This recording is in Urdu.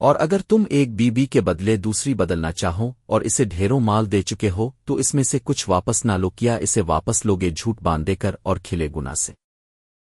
اور اگر تم ایک بی بی کے بدلے دوسری بدلنا چاہو اور اسے ڈھیروں مال دے چکے ہو، تو اس میں سے کچھ واپس نہ لو، کیا اسے واپس لوگے جھوٹ باندھے کر اور کھلے گنا سے؟